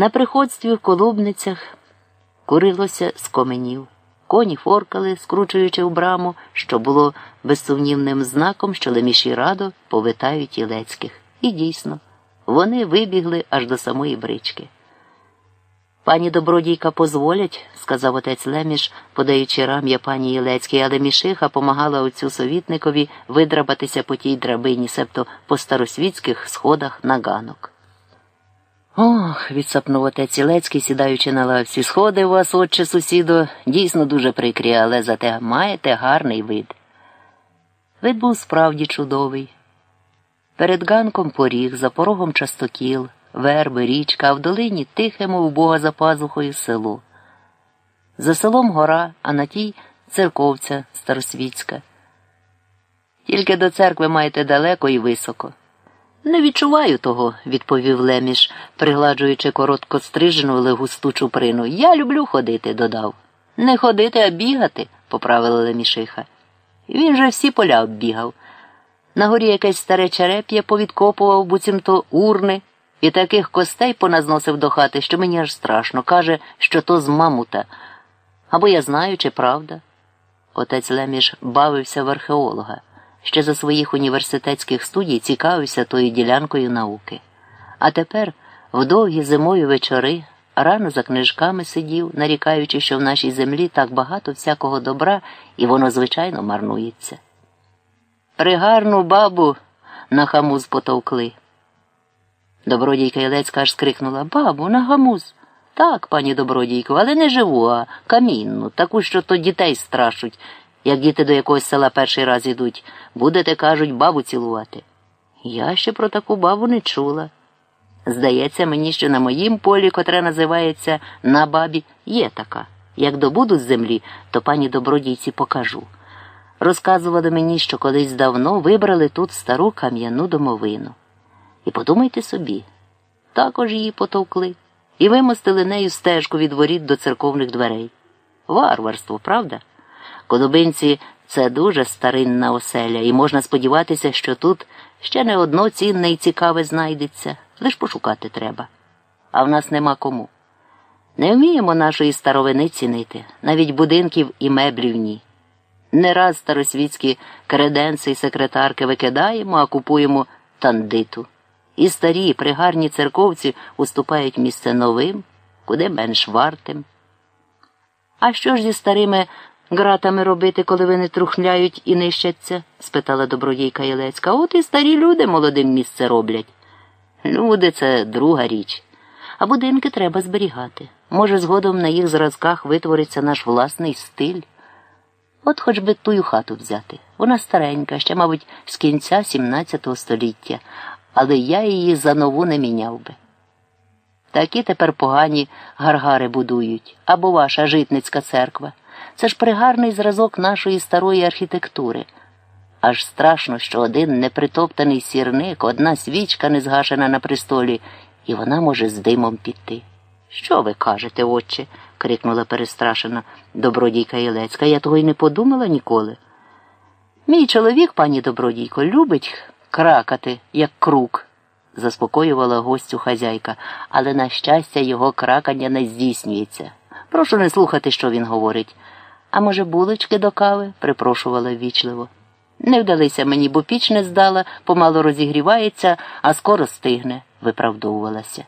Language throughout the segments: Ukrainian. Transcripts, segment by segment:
На приходстві в колубницях курилося з коменів. Коні форкали, скручуючи в браму, що було безсумнівним знаком, що леміші радо повитають Ілецьких. І дійсно, вони вибігли аж до самої брички. Пані добродійка позволять, сказав отець Леміш, подаючи рам'я пані Ілецькій, але мішиха помагала отцю совітникові видрабатися по тій драбині, себто по старосвітських сходах на ганок. Ох, відсапнув отець Ілецький, сідаючи на лавці. Сходи у вас, отче сусідо, дійсно дуже прикрі, але зате маєте гарний вид. Вид був справді чудовий. Перед ганком поріг, за порогом частокіл, верби, річка, а в долині тихе, мов бога за пазухою село. За селом гора, а на тій церковця старосвітська. Тільки до церкви маєте далеко і високо. Не відчуваю того, відповів Леміш, пригладжуючи коротко стрижену, але густу чуприну. Я люблю ходити, додав. Не ходити, а бігати, поправила Лемішиха. Він же всі поля оббігав. На горі якесь старе череп'я повідкопував буцімто урни і таких костей поназносив до хати, що мені аж страшно. Каже, що то з мамута. Або я знаю, чи правда. Отець Леміш бавився в археолога ще за своїх університетських студій цікавився тою ділянкою науки. А тепер, в довгі зимові вечори, рано за книжками сидів, нарікаючи, що в нашій землі так багато всякого добра, і воно, звичайно, марнується. Пригарну бабу на хамуз потовкли. Добродійка Ілецька аж скрикнула Бабу, на гамуз. Так, пані добродійко, але не живу, а камінну, таку, що то дітей страшуть. Як діти до якогось села перший раз ідуть, будете, кажуть, бабу цілувати. Я ще про таку бабу не чула. Здається, мені, що на моїм полі, котре називається на бабі, є така. Як добуду з землі, то пані добродійці покажу. Розказували мені, що колись давно вибрали тут стару кам'яну домовину. І подумайте собі, також її потовкли і вимостили нею стежку від воріт до церковних дверей. Варварство, правда? Колубинці це дуже старинна оселя, і можна сподіватися, що тут ще не одно цінне і цікаве знайдеться, лиш пошукати треба. А в нас нема кому. Не вміємо нашої старовини цінити, навіть будинків і меблів ні. Не раз старосвітські креденси і секретарки викидаємо, а купуємо тандиту. І старі, пригарні церковці уступають місце новим, куди менш вартим. А що ж зі старими гратами робити, коли вони трухляють і нищаться? спитала добродійка Єлецька. От і старі люди молодим місце роблять. Люди це друга річ. А будинки треба зберігати. Може, згодом на їх зразках витвориться наш власний стиль. От хоч би тую хату взяти. Вона старенька, ще, мабуть, з кінця 17 століття, але я її за нову не міняв би. Такі тепер погані гаргари будують або ваша житницька церква. Це ж пригарний зразок нашої старої архітектури. Аж страшно, що один непритоптаний сірник, одна свічка не згашена на престолі, і вона може з димом піти. Що ви кажете, отче? крикнула перестрашена добродійка Ілецька. Я того й не подумала ніколи. Мій чоловік, пані добродійко, любить кракати, як крук, заспокоювала гостю хазяйка, але, на щастя, його кракання не здійснюється. Прошу не слухати, що він говорить. А може, булочки до кави? припрошувала ввічливо. Не вдалися мені, бо піч не здала, помало розігрівається, а скоро стигне, виправдовувалася.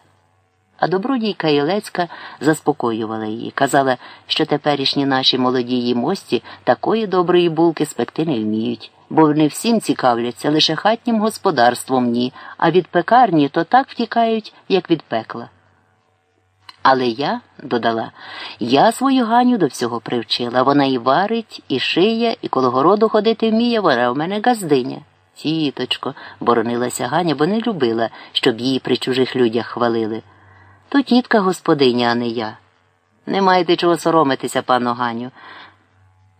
А добродійка Ілецька заспокоювала її, казала, що теперішні наші молоді мості такої доброї булки спекти не вміють, бо вони всім цікавляться лише хатнім господарством ні, а від пекарні то так втікають, як від пекла. Але я, додала, я свою Ганю до всього привчила. Вона і варить, і шиє, і коло городу ходити вміє, вона в мене газдиня. Тіточко, боронилася Ганя, бо не любила, щоб її при чужих людях хвалили. То тітка господиня, а не я. Не маєте чого соромитися, пану Ганю,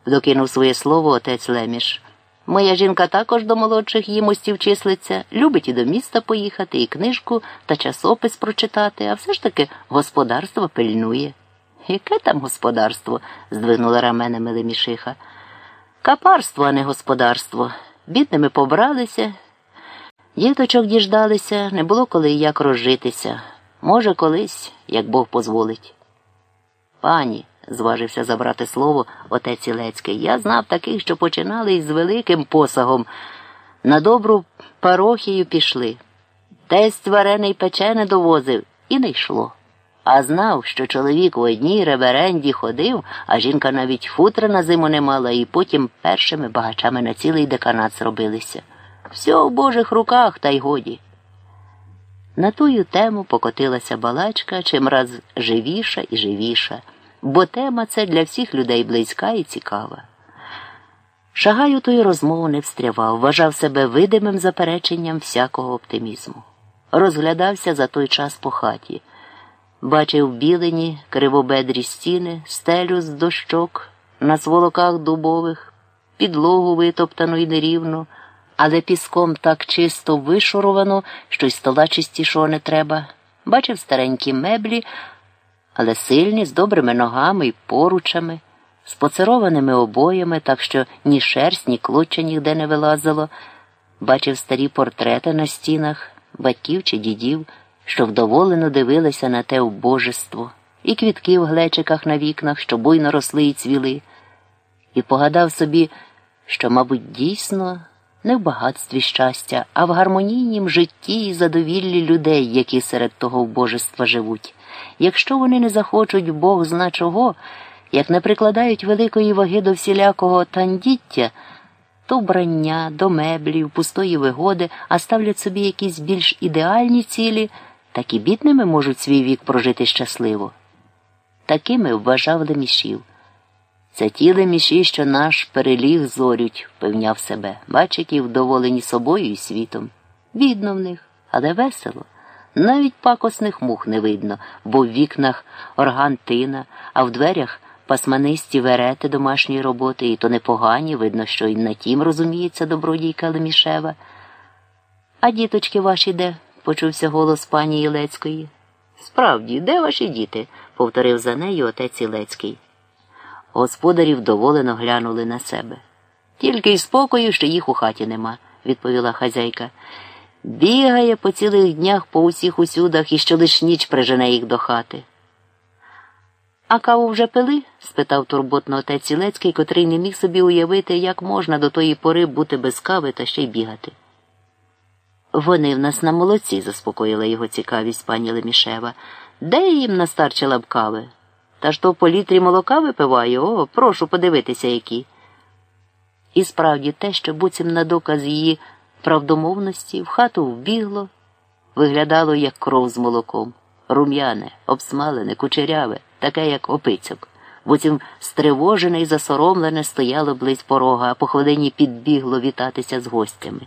докинув своє слово отець Леміш. Моя жінка також до молодших їмостів числиться, любить і до міста поїхати, і книжку та часопис прочитати, а все ж таки господарство пильнує. Яке там господарство? здвинула раменами Лемішиха. Капарство, а не господарство. Бідними побралися, діточок діждалися, не було коли як розжитися. Може, колись, як Бог позволить. Пані, зважився забрати слово отець Ілецький, я знав таких, що починали із великим посагом. На добру парохію пішли. Тесть варений печене довозив і не йшло. А знав, що чоловік в одній реверенді ходив, а жінка навіть футра на зиму не мала, і потім першими багачами на цілий деканат зробилися. Все в Божих руках, та й годі. На тую тему покотилася балачка чимраз живіша і живіша, бо тема це для всіх людей близька і цікава. Шагай у тої розмову не встрявав, вважав себе видимим запереченням всякого оптимізму. Розглядався за той час по хаті, бачив білені, кривобедрі стіни, стелю з дощок, на сволоках дубових, підлогу витоптану й нерівну але піском так чисто вишуровано, що й стола чистішого не треба. Бачив старенькі меблі, але сильні, з добрими ногами і поручами, з поцерованими обоями, так що ні шерсть, ні клоча ніде не вилазило. Бачив старі портрети на стінах, батьків чи дідів, що вдоволено дивилися на те убожество, і квітки в глечиках на вікнах, що буйно росли і цвіли, і погадав собі, що, мабуть, дійсно не в багатстві щастя, а в гармонійнім житті і задовіллі людей, які серед того вбожества живуть. Якщо вони не захочуть Бог зна чого, як не прикладають великої ваги до всілякого тандіття, то вбрання, до меблів, пустої вигоди, а ставлять собі якісь більш ідеальні цілі, так і бідними можуть свій вік прожити щасливо. Такими вважав Лемішів. Це ті леміші, що наш переліг зорють, впевняв себе, бачить і вдоволені собою і світом. Бідно в них, але весело. Навіть пакосних мух не видно, бо в вікнах органтина, а в дверях пасманисті верети домашньої роботи, і то непогані, видно, що і на тім розуміється добродійка Лемішева. А діточки ваші де? почувся голос пані Ілецької. Справді, де ваші діти? повторив за нею отець Ілецький. Господарі вдоволено глянули на себе. Тільки й спокою, що їх у хаті нема, відповіла хазяйка. Бігає по цілих днях по усіх усюдах і що лиш ніч прижене їх до хати. А каву вже пили? спитав турботно отець Ілецький, котрий не міг собі уявити, як можна до тої пори бути без кави та ще й бігати. Вони в нас на молоці, заспокоїла його цікавість пані Лемішева. Де їм настарчила б кави? Та ж то по літрі молока випиваю, о, прошу подивитися які. І справді те, що буцім на доказ її правдомовності в хату вбігло, виглядало, як кров з молоком, рум'яне, обсмалене, кучеряве, таке, як опицьок. Буцім стривожене і засоромлене стояло близь порога, а по хвилині підбігло вітатися з гостями.